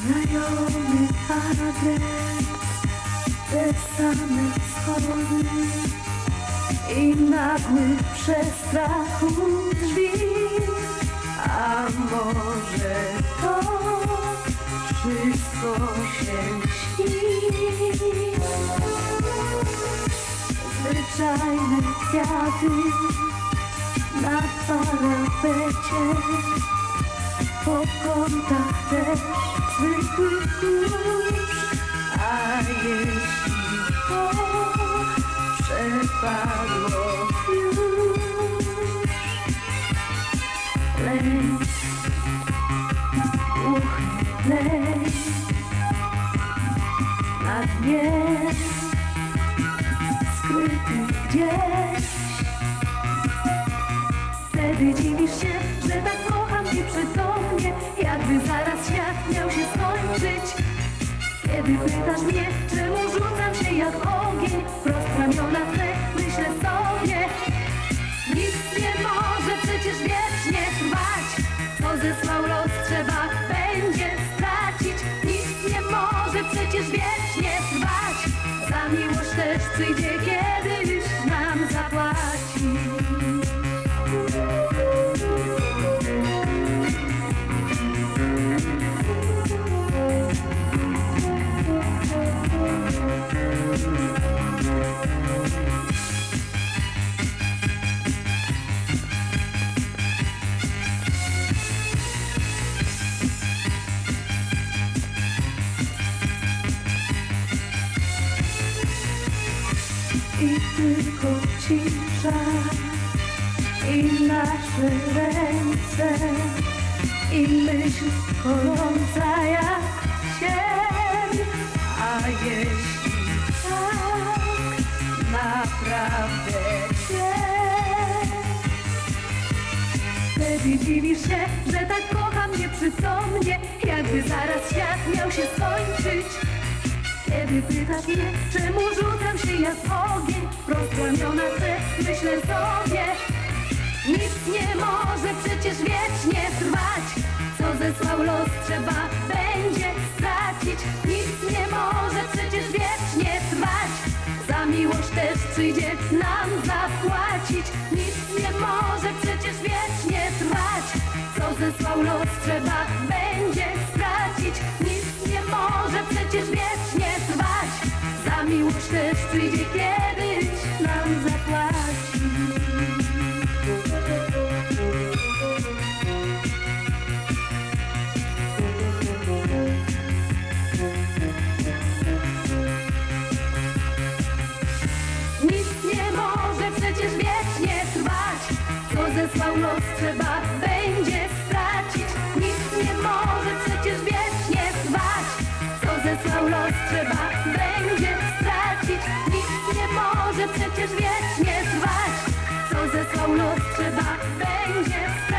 Znajomy adres, te same schody i nagły przestrach u drzwi. A może to wszystko się śni? Zwyczajne kwiaty na parapecie po kątach też zwykły A jeśli to przepadło już? Uchnie lej Na dnie skryty gdzieś. Wtedy dziwisz się, że tak kocham cię przytomnie Jakby zaraz świat miał się skończyć Kiedy pytasz mnie, czemu rzucam się jak ogień Wprost w ramiona twe myślę sobie. Nic nie może przecież wiecznie trwać Co zesłał los trzeba będzie stracić. Nic nie może przecież wiecznie trwać Za miłość też przyjdzie kiedyś I tylko cisza. I nasze ręce. I myśl gorąca jak cień. A jeśli tak naprawdę jest Wtedy się, że tak kocham nieprzytomnie Jakby zaraz świat miał się skończyć kiedy pytasz mnie, czemu rzucam się jak ogień Rozpłamiona chcę, myślę sobie Nic nie może przecież wiecznie trwać. Co zesłał los trzeba będzie stracić. Nic nie może przecież wiecznie trwać. Za miłość też przyjdzie nam zapłacić. Nic nie może przecież wiecznie trwać. Co zesłał los trzeba nam Nic nie może przecież wiecznie trwać. Co zesłał los trzeba będzie stracić. Nic nie może przecież wiecznie trwać. Co zesłał los trzeba może przecież wiecznie trwać. Co zesłał los, trzeba będzie.